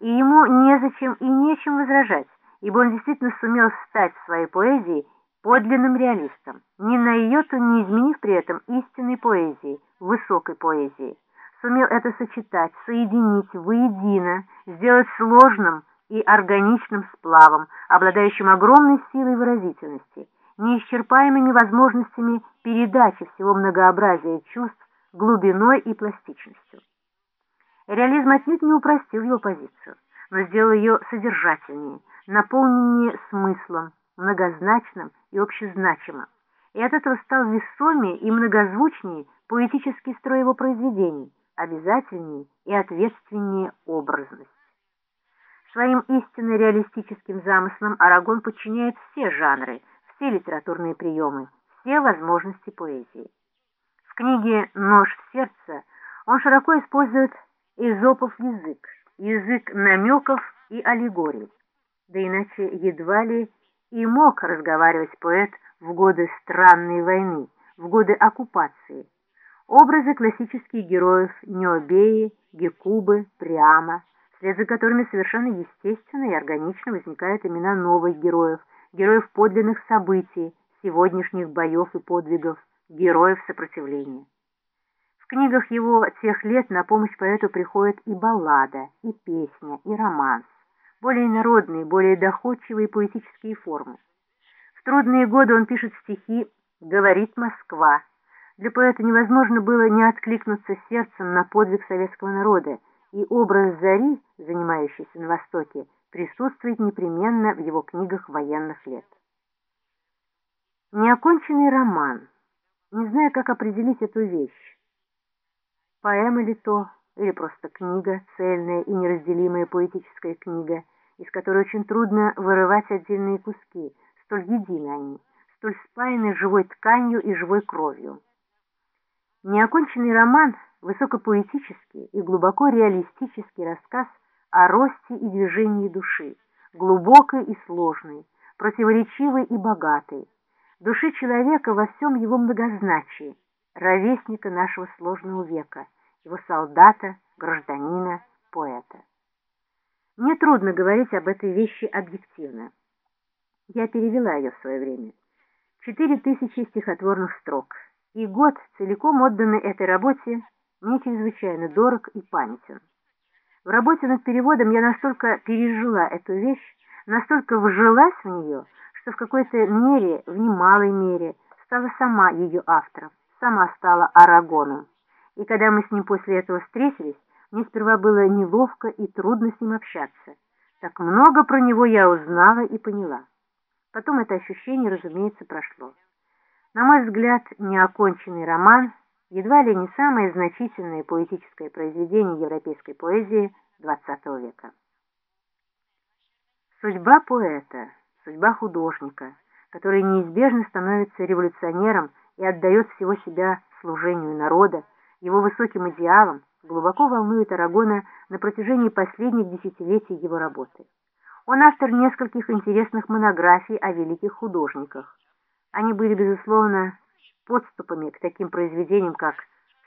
и ему незачем и нечем возражать, ибо он действительно сумел стать в своей поэзии подлинным реалистом, ни на йоту не изменив при этом истинной поэзии, высокой поэзии. Сумел это сочетать, соединить воедино, сделать сложным и органичным сплавом, обладающим огромной силой выразительности, неисчерпаемыми возможностями передачи всего многообразия чувств, глубиной и пластичностью. Реализм отнюдь не упростил его позицию, но сделал ее содержательнее, наполненнее смыслом, многозначным и общезначимым. И от этого стал весомее и многозвучнее поэтический строй его произведений, обязательнее и ответственнее образность. Своим истинно реалистическим замыслам Арагон подчиняет все жанры, все литературные приемы, все возможности поэзии. В книге «Нож в сердце» он широко использует изопов язык, язык намеков и аллегорий. Да иначе едва ли и мог разговаривать поэт в годы странной войны, в годы оккупации. Образы классических героев Необеи, Гекубы, Приама, вслед за которыми совершенно естественно и органично возникают имена новых героев, героев подлинных событий, сегодняшних боев и подвигов, героев сопротивления. В книгах его тех лет на помощь поэту приходит и баллада, и песня, и романс, более народные, более доходчивые поэтические формы. В трудные годы он пишет стихи «Говорит Москва». Для поэта невозможно было не откликнуться сердцем на подвиг советского народа, и образ зари, занимающийся на Востоке, присутствует непременно в его книгах военных лет. Неоконченный роман. Не знаю, как определить эту вещь. Поэма ли то, или просто книга, цельная и неразделимая поэтическая книга, из которой очень трудно вырывать отдельные куски, столь едины они, столь спаяны живой тканью и живой кровью. Неоконченный роман – высокопоэтический и глубоко реалистический рассказ о росте и движении души, глубокой и сложной, противоречивой и богатой, души человека во всем его многозначии, ровесника нашего сложного века, его солдата, гражданина, поэта. Мне трудно говорить об этой вещи объективно. Я перевела ее в свое время. Четыре тысячи стихотворных строк. И год, целиком отданный этой работе, мне чрезвычайно дорог и памятен. В работе над переводом я настолько пережила эту вещь, настолько вжилась в нее, что в какой-то мере, в немалой мере, стала сама ее автором, сама стала Арагоном. И когда мы с ним после этого встретились, мне сперва было неловко и трудно с ним общаться. Так много про него я узнала и поняла. Потом это ощущение, разумеется, прошло. На мой взгляд, неоконченный роман едва ли не самое значительное поэтическое произведение европейской поэзии XX века. Судьба поэта, судьба художника, который неизбежно становится революционером и отдает всего себя служению народа, его высоким идеалам, глубоко волнует Арагона на протяжении последних десятилетий его работы. Он автор нескольких интересных монографий о великих художниках. Они были, безусловно, подступами к таким произведениям, как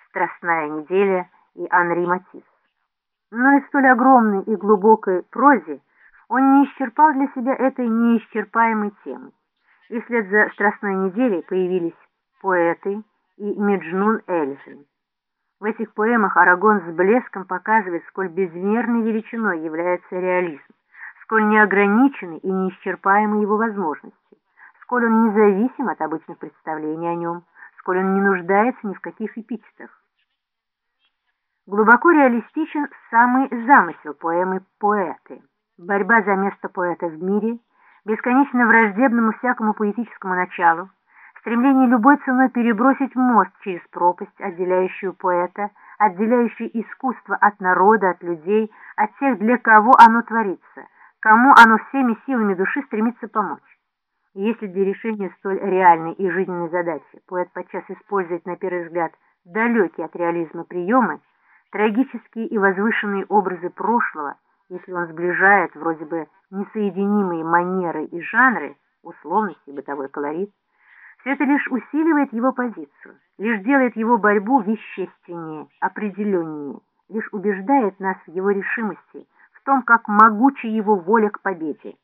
«Страстная неделя» и «Анри Матисс». Но и столь огромной и глубокой прозе он не исчерпал для себя этой неисчерпаемой темы. И вслед за «Страстной неделей» появились поэты и Меджнун Эльзен. В этих поэмах Арагон с блеском показывает, сколь безмерной величиной является реализм, сколь неограничены и неисчерпаемы его возможности, сколь он независим от обычных представлений о нем, сколь он не нуждается ни в каких эпитетах. Глубоко реалистичен самый замысел поэмы «Поэты». Борьба за место поэта в мире, бесконечно враждебному всякому поэтическому началу, стремление любой ценой перебросить мост через пропасть, отделяющую поэта, отделяющую искусство от народа, от людей, от тех, для кого оно творится, кому оно всеми силами души стремится помочь. Если для решения столь реальной и жизненной задачи поэт подчас использует, на первый взгляд, далекие от реализма приемы, трагические и возвышенные образы прошлого, если он сближает вроде бы несоединимые манеры и жанры, условности бытовой колорит, все это лишь усиливает его позицию, лишь делает его борьбу вещественнее, определеннее, лишь убеждает нас в его решимости, в том, как могуча его воля к победе.